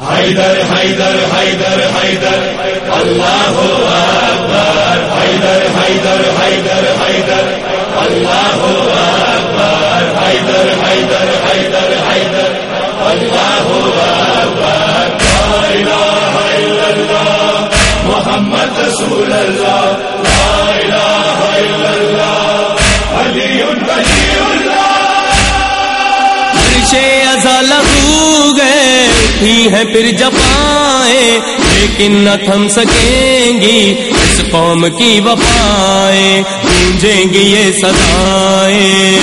حیدر حیدر حیدر حیدر، اللہ اکبر، حیدر حیدر حیدر حیدر، اللہ اکبر، حیدر حیدر حیدر حیدر، اللہ اکبر، لا الہ الا اللہ، محمد رسول اللہ، لا الہ الا اللہ، علی ولی اللہ۔ عرش ازا گئے ہے پھر جفائیں لیکن نہ تھم سکیں گی، اس قوم کی وفائیں گونجیں گی یہ سدائیں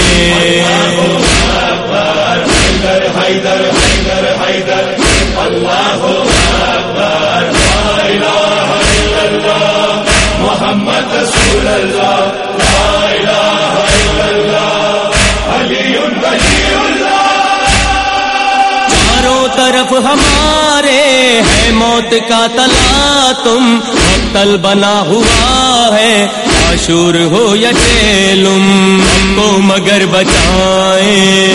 محمد رسول اللہ۔ ہمارے ہے موت کا تلا تم مقتل بنا ہوا ہے، عاشور ہو یا چیلم ہم کو مگر بچائیں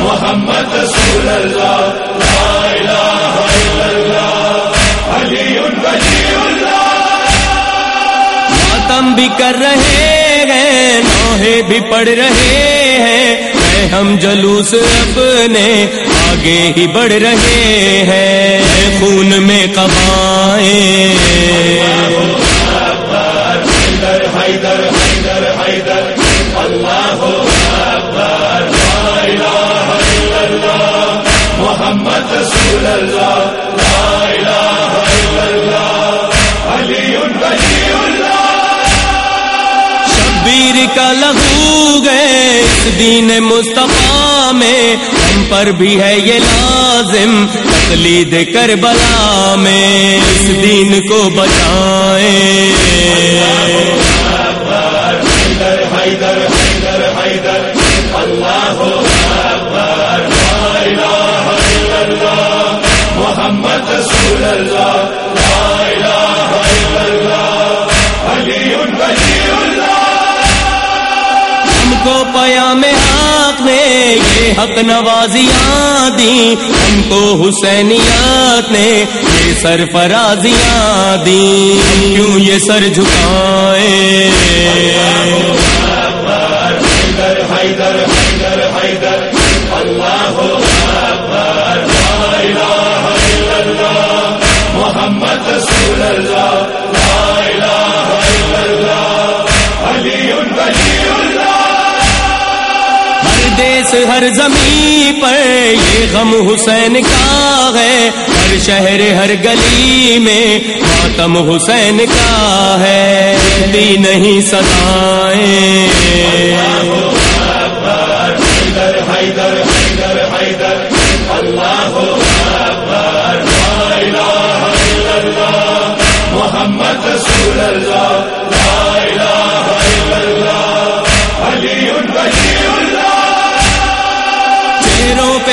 محمد رسول اللہ، لا الہ الا اللہ علی ماتم بھی کر رہے ہیں، نوحے بھی پڑھ رہے ہیں۔ اے ہم جلوس اپنے آگے ہی بڑھ رہے ہیں۔ اے خون میں قبائیں حیدر حیدر اللہ محمد رسول اللہ شبیر کا لہو گئے اس دین مصطفیٰ میں ہم پر بھی ہے یہ لازم تقلید کربلا میں۔ اس دین کو بچائیں۔ کو پیام حق نے، یہ حق نوازیاں دی ہم کو حسینیات نے یہ سرفرازیاں دی کیوں یہ سر جھکائے؟ ہر ہر زمین پر یہ غم حسین کا ہے۔ ہر شہر، ہر گلی میں ماتم حسین کا ہے۔ دی نہیں سدائیں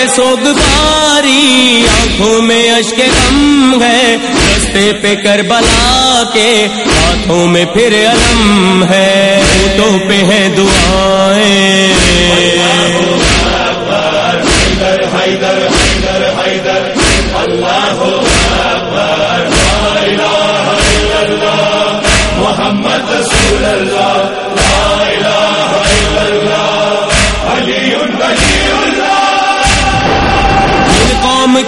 سوگواری آنکھوں میں اشک غم ہے، رستے پہ کربلا کے ہاتھوں میں پھر علم ہے۔ تو پہ ہے دعائیں۔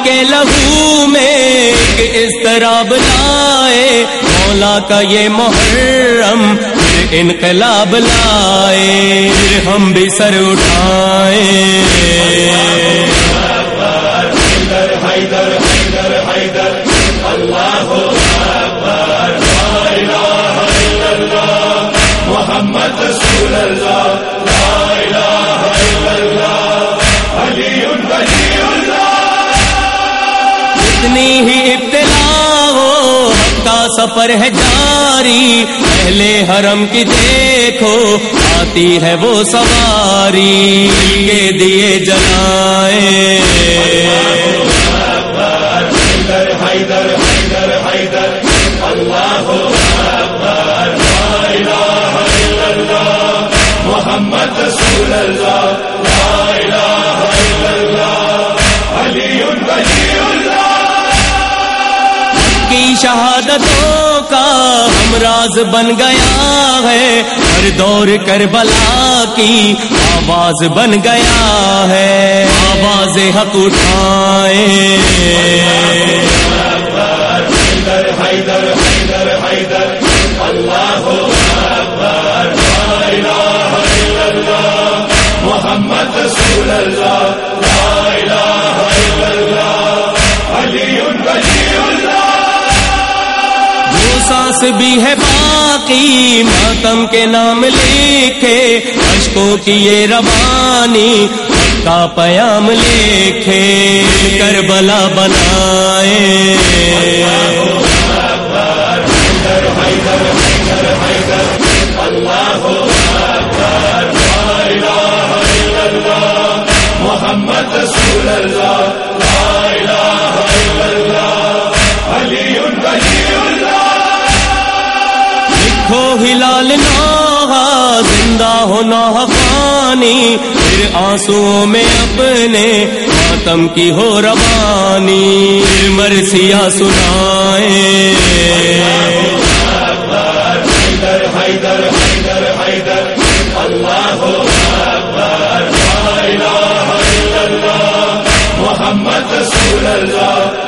کے لہو میں ایک اضطراب لائے مولا کا یہ محرم انقلاب لائے، پھر ہم بھی سر اٹھائیں محمد رسول اللہ۔ حق کا سفر ہے جاری پہلے حرم کی دیکھو، آتی ہے وہ سواری، کے دیے جلائیں حیدر حیدر حیدر اللہ محمد رسول اللہ، علی کی شہادتوں کا ہمراز بن گیا ہے۔ ہر دور کربلا کی آواز بن گیا ہے۔ آواز حق اٹھائے۔ حیدر حیدر حیدر اللہ محمد رسول اللہ جو بھی ہے باقی، ماتم کے نام لکھے اشکوں کی یہ روانی کا پیام لکھے، کربلا بنائے۔ محمد رسول اللہ۔ لکھو ہلال نوحہ، زندہ ہونا حقانی۔ پھر آنسو میں اپنے ماتم کی ہو روانی پھر مرثیہ سنائے۔ حیدر حیدر حیدر حیدر اللہ اکبر لا الہ الا اللہ محمد رسول اللہ